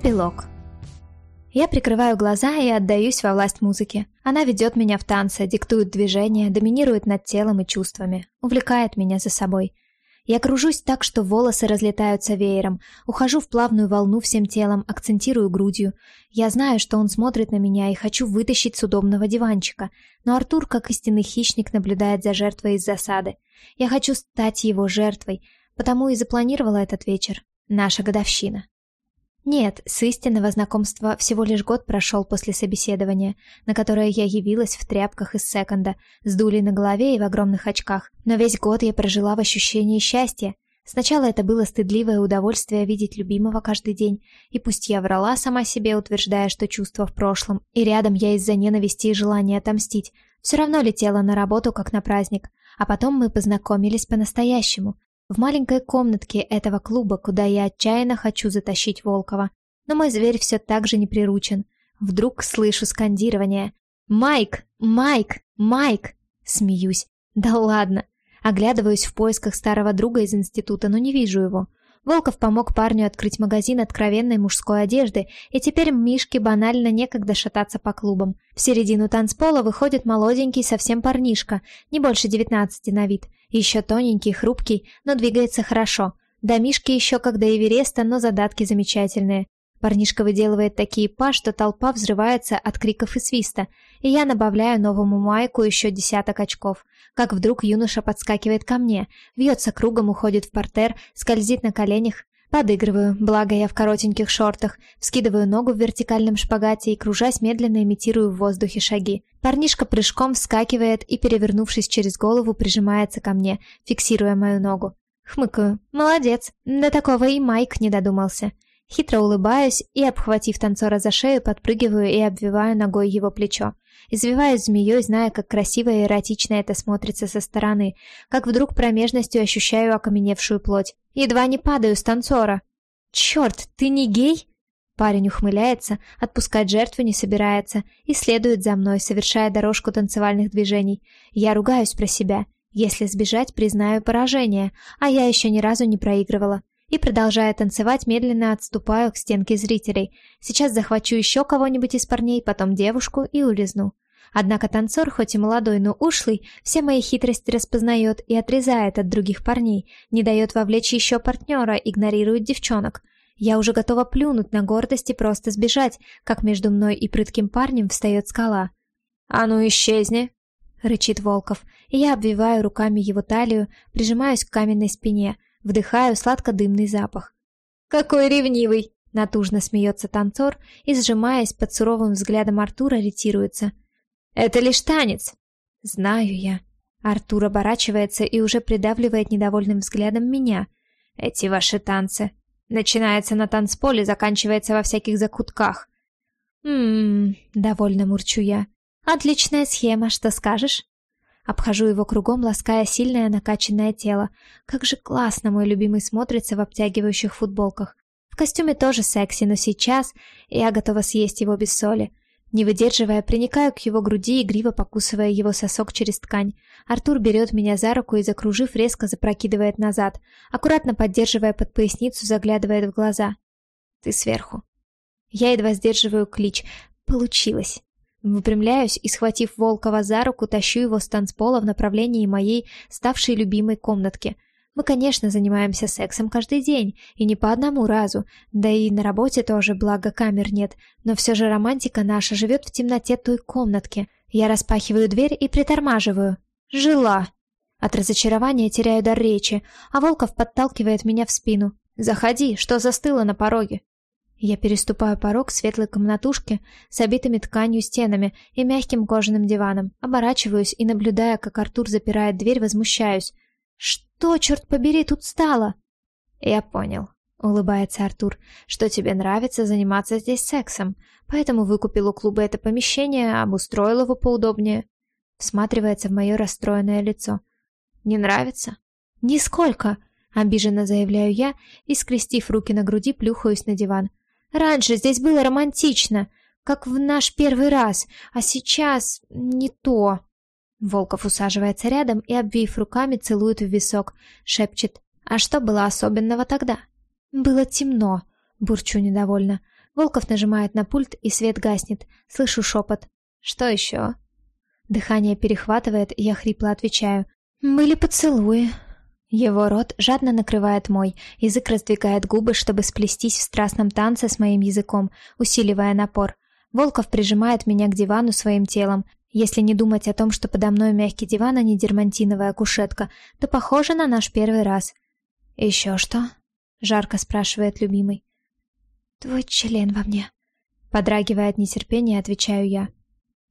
Эпилог. Я прикрываю глаза и отдаюсь во власть музыки. Она ведет меня в танце, диктует движения, доминирует над телом и чувствами, увлекает меня за собой. Я кружусь так, что волосы разлетаются веером, ухожу в плавную волну всем телом, акцентирую грудью. Я знаю, что он смотрит на меня и хочу вытащить с удобного диванчика, но Артур, как истинный хищник, наблюдает за жертвой из засады. Я хочу стать его жертвой, потому и запланировала этот вечер. Наша годовщина. Нет, с истинного знакомства всего лишь год прошел после собеседования, на которое я явилась в тряпках из секонда, с дулей на голове и в огромных очках. Но весь год я прожила в ощущении счастья. Сначала это было стыдливое удовольствие видеть любимого каждый день, и пусть я врала сама себе, утверждая, что чувство в прошлом, и рядом я из-за ненависти и желания отомстить, все равно летела на работу, как на праздник. А потом мы познакомились по-настоящему, в маленькой комнатке этого клуба, куда я отчаянно хочу затащить Волкова. Но мой зверь все так же не приручен. Вдруг слышу скандирование. «Майк! Майк! Майк!» Смеюсь. «Да ладно!» Оглядываюсь в поисках старого друга из института, но не вижу его. Волков помог парню открыть магазин откровенной мужской одежды, и теперь Мишке банально некогда шататься по клубам. В середину танцпола выходит молоденький совсем парнишка, не больше девятнадцати на вид. Еще тоненький, хрупкий, но двигается хорошо. До Мишки еще как до Эвереста, но задатки замечательные. Парнишка выделывает такие па, что толпа взрывается от криков и свиста, и я набавляю новому майку еще десяток очков. Как вдруг юноша подскакивает ко мне, вьется кругом, уходит в портер, скользит на коленях. Подыгрываю, благо я в коротеньких шортах, вскидываю ногу в вертикальном шпагате и, кружась, медленно имитирую в воздухе шаги. Парнишка прыжком вскакивает и, перевернувшись через голову, прижимается ко мне, фиксируя мою ногу. Хмыкаю. Молодец. До такого и Майк не додумался. Хитро улыбаюсь и, обхватив танцора за шею, подпрыгиваю и обвиваю ногой его плечо. Извиваюсь змеей, зная, как красиво и эротично это смотрится со стороны, как вдруг промежностью ощущаю окаменевшую плоть. Едва не падаю с танцора. «Черт, ты не гей?» Парень ухмыляется, отпускать жертву не собирается и следует за мной, совершая дорожку танцевальных движений. Я ругаюсь про себя. Если сбежать, признаю поражение, а я еще ни разу не проигрывала и, продолжая танцевать, медленно отступаю к стенке зрителей. Сейчас захвачу еще кого-нибудь из парней, потом девушку и улизну. Однако танцор, хоть и молодой, но ушлый, все мои хитрости распознает и отрезает от других парней, не дает вовлечь еще партнера, игнорирует девчонок. Я уже готова плюнуть на гордость и просто сбежать, как между мной и прытким парнем встает скала. «А ну исчезни!» — рычит Волков, и я обвиваю руками его талию, прижимаюсь к каменной спине — Вдыхаю сладко-дымный запах. «Какой ревнивый!» — натужно смеется танцор и, сжимаясь под суровым взглядом Артура, ретируется. «Это лишь танец!» «Знаю я». Артур оборачивается и уже придавливает недовольным взглядом меня. «Эти ваши танцы. Начинается на танцполе, заканчивается во всяких закутках». «Ммм...» — довольно мурчу я. «Отличная схема, что скажешь?» Обхожу его кругом, лаская сильное накачанное тело. Как же классно мой любимый смотрится в обтягивающих футболках. В костюме тоже секси, но сейчас я готова съесть его без соли. Не выдерживая, приникаю к его груди, игриво покусывая его сосок через ткань. Артур берет меня за руку и, закружив, резко запрокидывает назад. Аккуратно поддерживая под поясницу, заглядывает в глаза. «Ты сверху». Я едва сдерживаю клич. «Получилось». Выпрямляюсь и, схватив Волкова за руку, тащу его с танцпола в направлении моей ставшей любимой комнатки. Мы, конечно, занимаемся сексом каждый день, и не по одному разу, да и на работе тоже, благо камер нет, но все же романтика наша живет в темноте той комнатки. Я распахиваю дверь и притормаживаю. Жила. От разочарования теряю дар речи, а Волков подталкивает меня в спину. «Заходи, что застыло на пороге?» Я переступаю порог светлой комнатушки с обитыми тканью стенами и мягким кожаным диваном. Оборачиваюсь и, наблюдая, как Артур запирает дверь, возмущаюсь. «Что, черт побери, тут стало?» «Я понял», — улыбается Артур, «что тебе нравится заниматься здесь сексом, поэтому выкупил у клуба это помещение, обустроил его поудобнее». Всматривается в мое расстроенное лицо. «Не нравится?» «Нисколько!» — обиженно заявляю я и, скрестив руки на груди, плюхаюсь на диван. Раньше здесь было романтично, как в наш первый раз, а сейчас не то. Волков усаживается рядом и, обвив руками, целует в висок, шепчет. А что было особенного тогда? Было темно, бурчу недовольно. Волков нажимает на пульт, и свет гаснет. Слышу шепот. «Что еще?» Дыхание перехватывает, и я хрипло отвечаю. «Были поцелуи». Его рот жадно накрывает мой, язык раздвигает губы, чтобы сплестись в страстном танце с моим языком, усиливая напор. Волков прижимает меня к дивану своим телом. Если не думать о том, что подо мной мягкий диван, а не дермантиновая кушетка, то похоже на наш первый раз. «Еще что?» — жарко спрашивает любимый. «Твой член во мне». Подрагивая от нетерпения, отвечаю я.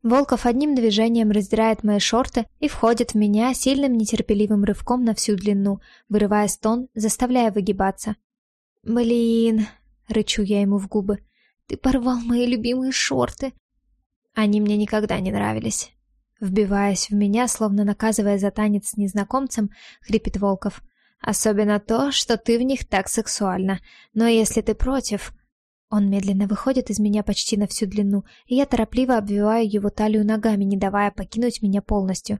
Волков одним движением раздирает мои шорты и входит в меня сильным нетерпеливым рывком на всю длину, вырывая стон, заставляя выгибаться. «Блин!» — рычу я ему в губы. «Ты порвал мои любимые шорты!» Они мне никогда не нравились. Вбиваясь в меня, словно наказывая за танец с незнакомцем, хрипит Волков. «Особенно то, что ты в них так сексуально. Но если ты против...» Он медленно выходит из меня почти на всю длину, и я торопливо обвиваю его талию ногами, не давая покинуть меня полностью.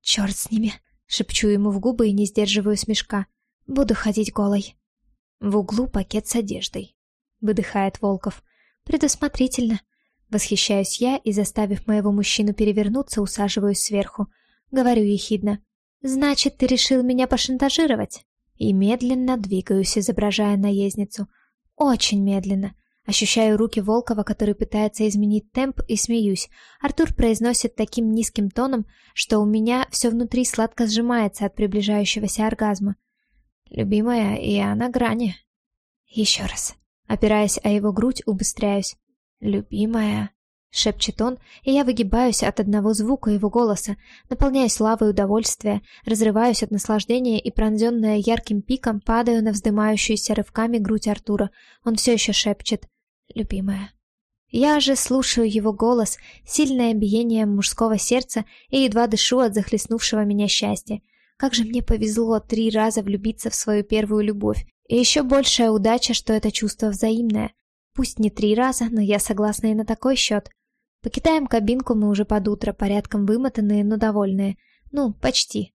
«Черт с ними!» — шепчу ему в губы и не сдерживаю смешка. «Буду ходить голой». В углу пакет с одеждой. Выдыхает Волков. «Предусмотрительно». Восхищаюсь я и, заставив моего мужчину перевернуться, усаживаюсь сверху. Говорю ехидно. «Значит, ты решил меня пошантажировать?» И медленно двигаюсь, изображая наездницу. Очень медленно. Ощущаю руки Волкова, который пытается изменить темп, и смеюсь. Артур произносит таким низким тоном, что у меня все внутри сладко сжимается от приближающегося оргазма. Любимая, я на грани. Еще раз. Опираясь о его грудь, убыстряюсь. Любимая. — шепчет он, и я выгибаюсь от одного звука его голоса, наполняюсь лавой удовольствия, разрываюсь от наслаждения и, пронзенная ярким пиком, падаю на вздымающуюся рывками грудь Артура. Он все еще шепчет «Любимая». Я же слушаю его голос, сильное биение мужского сердца и едва дышу от захлестнувшего меня счастья. Как же мне повезло три раза влюбиться в свою первую любовь. И еще большая удача, что это чувство взаимное. Пусть не три раза, но я согласна и на такой счет. Покидаем кабинку мы уже под утро, порядком вымотанные, но довольные. Ну, почти.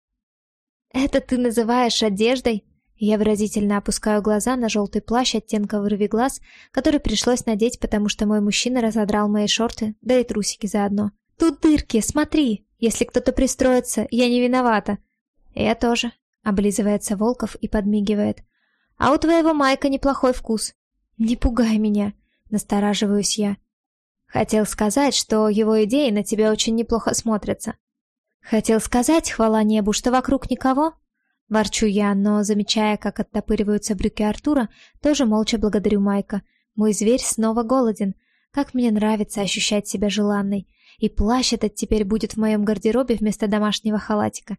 «Это ты называешь одеждой?» Я выразительно опускаю глаза на желтый плащ оттенка глаз, который пришлось надеть, потому что мой мужчина разодрал мои шорты, да и трусики заодно. «Тут дырки, смотри! Если кто-то пристроится, я не виновата!» «Я тоже», — облизывается Волков и подмигивает. «А у твоего Майка неплохой вкус». «Не пугай меня», — настораживаюсь я. Хотел сказать, что его идеи на тебя очень неплохо смотрятся. Хотел сказать, хвала небу, что вокруг никого. Ворчу я, но, замечая, как оттопыриваются брюки Артура, тоже молча благодарю Майка. Мой зверь снова голоден. Как мне нравится ощущать себя желанной. И плащ этот теперь будет в моем гардеробе вместо домашнего халатика.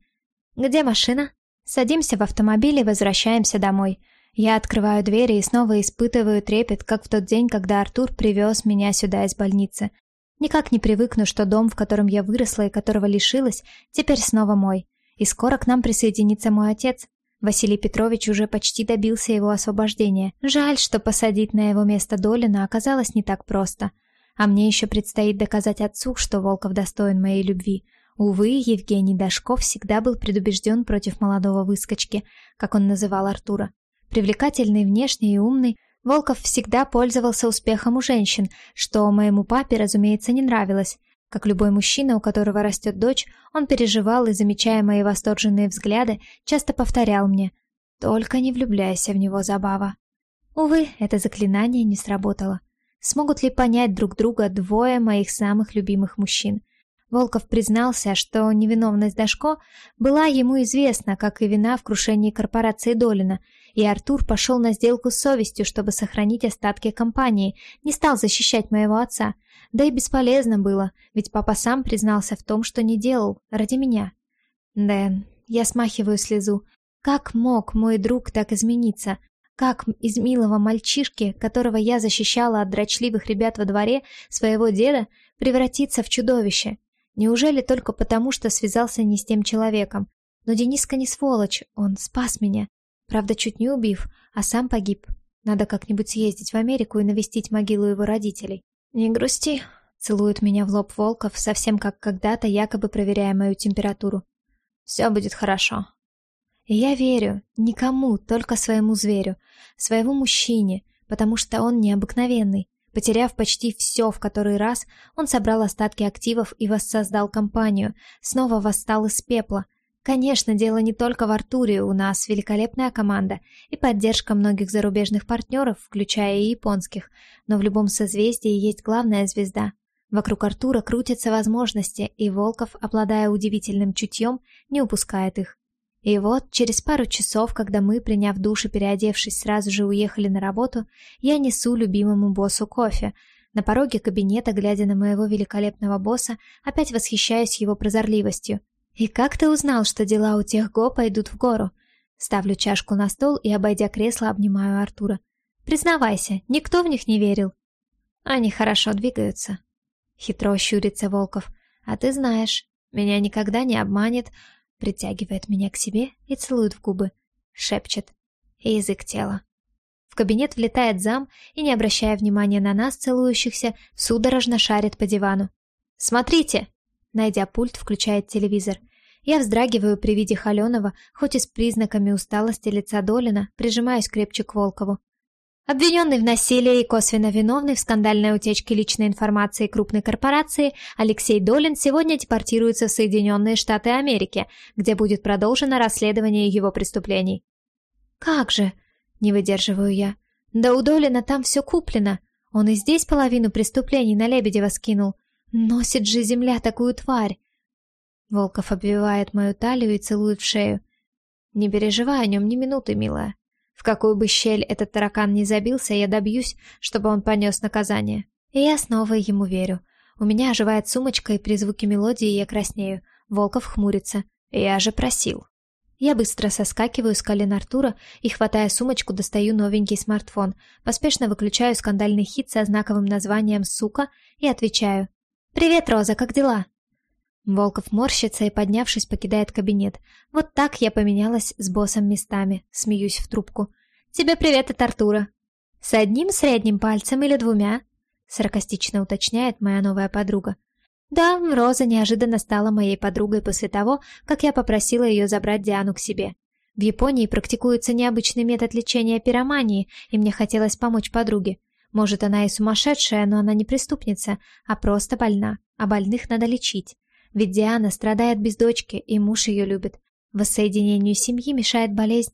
Где машина? Садимся в автомобиль и возвращаемся домой. Я открываю двери и снова испытываю трепет, как в тот день, когда Артур привез меня сюда из больницы. Никак не привыкну, что дом, в котором я выросла и которого лишилась, теперь снова мой. И скоро к нам присоединится мой отец. Василий Петрович уже почти добился его освобождения. Жаль, что посадить на его место Долина оказалось не так просто. А мне еще предстоит доказать отцу, что Волков достоин моей любви. Увы, Евгений Дашков всегда был предубежден против молодого выскочки, как он называл Артура. Привлекательный внешне и умный, Волков всегда пользовался успехом у женщин, что моему папе, разумеется, не нравилось. Как любой мужчина, у которого растет дочь, он переживал и, замечая мои восторженные взгляды, часто повторял мне «Только не влюбляйся в него, забава». Увы, это заклинание не сработало. Смогут ли понять друг друга двое моих самых любимых мужчин? Волков признался, что невиновность Дашко была ему известна, как и вина в крушении корпорации Долина, и Артур пошел на сделку с совестью, чтобы сохранить остатки компании, не стал защищать моего отца. Да и бесполезно было, ведь папа сам признался в том, что не делал, ради меня. Дэн, я смахиваю слезу. Как мог мой друг так измениться? Как из милого мальчишки, которого я защищала от дрочливых ребят во дворе своего деда, превратиться в чудовище? Неужели только потому, что связался не с тем человеком? Но Дениска не сволочь, он спас меня. Правда, чуть не убив, а сам погиб. Надо как-нибудь съездить в Америку и навестить могилу его родителей. Не грусти, целует меня в лоб Волков, совсем как когда-то, якобы проверяя мою температуру. Все будет хорошо. И я верю, никому, только своему зверю, своему мужчине, потому что он необыкновенный. Потеряв почти все в который раз, он собрал остатки активов и воссоздал компанию, снова восстал из пепла. Конечно, дело не только в Артуре, у нас великолепная команда и поддержка многих зарубежных партнеров, включая и японских, но в любом созвездии есть главная звезда. Вокруг Артура крутятся возможности, и Волков, обладая удивительным чутьем, не упускает их. И вот, через пару часов, когда мы, приняв душ и переодевшись, сразу же уехали на работу, я несу любимому боссу кофе. На пороге кабинета, глядя на моего великолепного босса, опять восхищаюсь его прозорливостью. «И как ты узнал, что дела у тех Го пойдут в гору?» Ставлю чашку на стол и, обойдя кресло, обнимаю Артура. «Признавайся, никто в них не верил». «Они хорошо двигаются». Хитро щурится Волков. «А ты знаешь, меня никогда не обманет притягивает меня к себе и целует в губы, шепчет. И язык тела. В кабинет влетает зам и, не обращая внимания на нас, целующихся, судорожно шарит по дивану. «Смотрите!» Найдя пульт, включает телевизор. Я вздрагиваю при виде Холенова, хоть и с признаками усталости лица Долина, прижимаюсь крепче к Волкову. Обвиненный в насилии и косвенно виновный в скандальной утечке личной информации крупной корпорации, Алексей Долин сегодня депортируется в Соединенные Штаты Америки, где будет продолжено расследование его преступлений. «Как же?» — не выдерживаю я. «Да у Долина там все куплено. Он и здесь половину преступлений на Лебедева скинул. Носит же земля такую тварь!» Волков обвивает мою талию и целует в шею. «Не переживай о нем ни минуты, милая. В какую бы щель этот таракан не забился, я добьюсь, чтобы он понес наказание. И я снова ему верю. У меня оживает сумочка, и при звуке мелодии я краснею. Волков хмурится. Я же просил. Я быстро соскакиваю с колен Артура и, хватая сумочку, достаю новенький смартфон, поспешно выключаю скандальный хит со знаковым названием «Сука» и отвечаю. «Привет, Роза, как дела?» Волков морщится и, поднявшись, покидает кабинет. Вот так я поменялась с боссом местами, смеюсь в трубку. «Тебе привет от Артура». «С одним средним пальцем или двумя?» Саркастично уточняет моя новая подруга. Да, Роза неожиданно стала моей подругой после того, как я попросила ее забрать Диану к себе. В Японии практикуется необычный метод лечения пиромании, и мне хотелось помочь подруге. Может, она и сумасшедшая, но она не преступница, а просто больна, а больных надо лечить. Ведь Диана страдает без дочки, и муж ее любит. Воссоединению семьи мешает болезнь.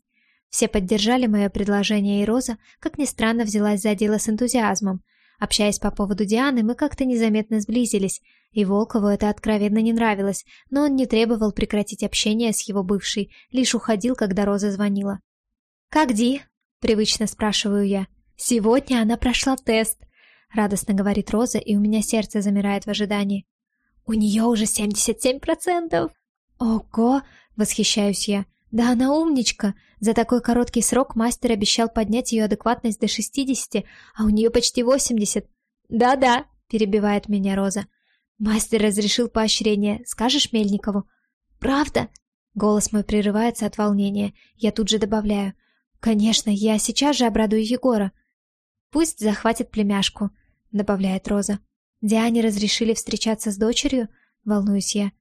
Все поддержали мое предложение, и Роза, как ни странно, взялась за дело с энтузиазмом. Общаясь по поводу Дианы, мы как-то незаметно сблизились, и Волкову это откровенно не нравилось, но он не требовал прекратить общение с его бывшей, лишь уходил, когда Роза звонила. «Как Ди?» — привычно спрашиваю я. «Сегодня она прошла тест», — радостно говорит Роза, и у меня сердце замирает в ожидании. У нее уже 77%. Ого, восхищаюсь я. Да она умничка. За такой короткий срок мастер обещал поднять ее адекватность до 60, а у нее почти 80. Да-да, перебивает меня Роза. Мастер разрешил поощрение. Скажешь Мельникову? Правда? Голос мой прерывается от волнения. Я тут же добавляю. Конечно, я сейчас же обрадую Егора. Пусть захватит племяшку, добавляет Роза. Диане разрешили встречаться с дочерью? Волнуюсь я.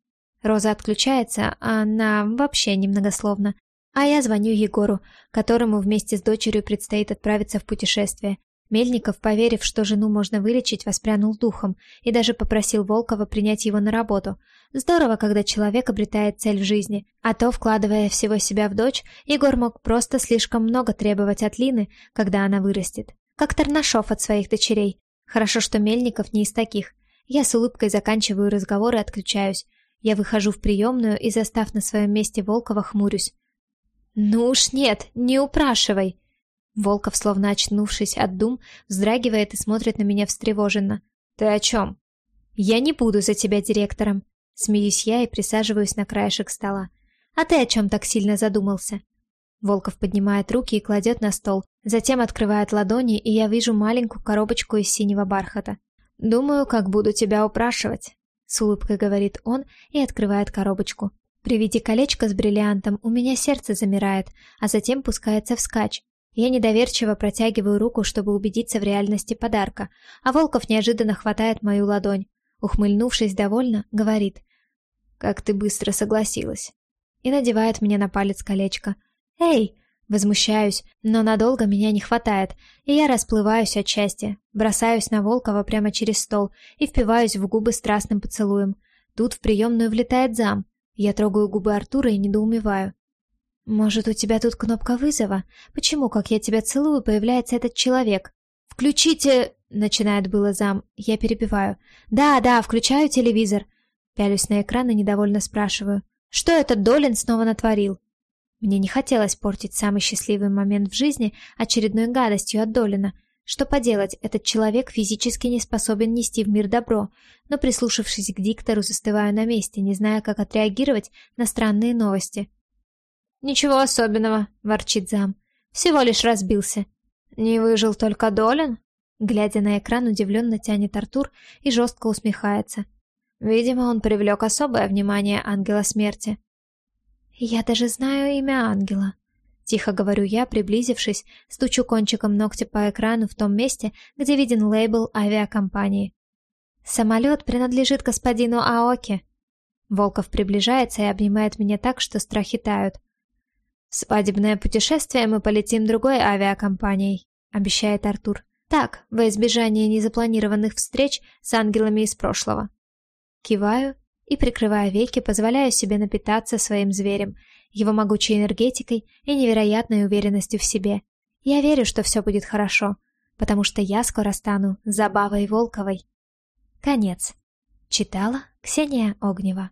Роза отключается, а она вообще немногословно. А я звоню Егору, которому вместе с дочерью предстоит отправиться в путешествие. Мельников, поверив, что жену можно вылечить, воспрянул духом и даже попросил Волкова принять его на работу. Здорово, когда человек обретает цель в жизни. А то, вкладывая всего себя в дочь, Егор мог просто слишком много требовать от Лины, когда она вырастет. Как Тарнашов от своих дочерей. Хорошо, что Мельников не из таких. Я с улыбкой заканчиваю разговор и отключаюсь. Я выхожу в приемную и, застав на своем месте Волкова, хмурюсь. «Ну уж нет, не упрашивай!» Волков, словно очнувшись от дум, вздрагивает и смотрит на меня встревоженно. «Ты о чем?» «Я не буду за тебя директором», — смеюсь я и присаживаюсь на краешек стола. «А ты о чем так сильно задумался?» Волков поднимает руки и кладет на стол, затем открывает ладони, и я вижу маленькую коробочку из синего бархата. «Думаю, как буду тебя упрашивать», — с улыбкой говорит он и открывает коробочку. При виде колечка с бриллиантом у меня сердце замирает, а затем пускается вскачь. Я недоверчиво протягиваю руку, чтобы убедиться в реальности подарка, а Волков неожиданно хватает мою ладонь. Ухмыльнувшись довольно, говорит «Как ты быстро согласилась» и надевает мне на палец колечко. «Эй!» Возмущаюсь, но надолго меня не хватает, и я расплываюсь от счастья, бросаюсь на Волкова прямо через стол и впиваюсь в губы страстным поцелуем. Тут в приемную влетает зам. Я трогаю губы Артура и недоумеваю. «Может, у тебя тут кнопка вызова? Почему, как я тебя целую, появляется этот человек?» «Включите...» — начинает было зам. Я перебиваю. «Да, да, включаю телевизор». Пялюсь на экран и недовольно спрашиваю. «Что этот Долин снова натворил?» Мне не хотелось портить самый счастливый момент в жизни очередной гадостью от Долина. Что поделать, этот человек физически не способен нести в мир добро, но прислушавшись к диктору, застываю на месте, не зная, как отреагировать на странные новости. «Ничего особенного», — ворчит зам. «Всего лишь разбился». «Не выжил только Долин?» Глядя на экран, удивленно тянет Артур и жестко усмехается. Видимо, он привлек особое внимание ангела смерти. «Я даже знаю имя ангела», — тихо говорю я, приблизившись, стучу кончиком ногтя по экрану в том месте, где виден лейбл авиакомпании. «Самолет принадлежит господину Аоке». Волков приближается и обнимает меня так, что страхи тают. «В свадебное путешествие мы полетим другой авиакомпанией», — обещает Артур. «Так, во избежание незапланированных встреч с ангелами из прошлого». Киваю и, прикрывая веки, позволяю себе напитаться своим зверем, его могучей энергетикой и невероятной уверенностью в себе. Я верю, что все будет хорошо, потому что я скоро стану Забавой Волковой. Конец. Читала Ксения Огнева.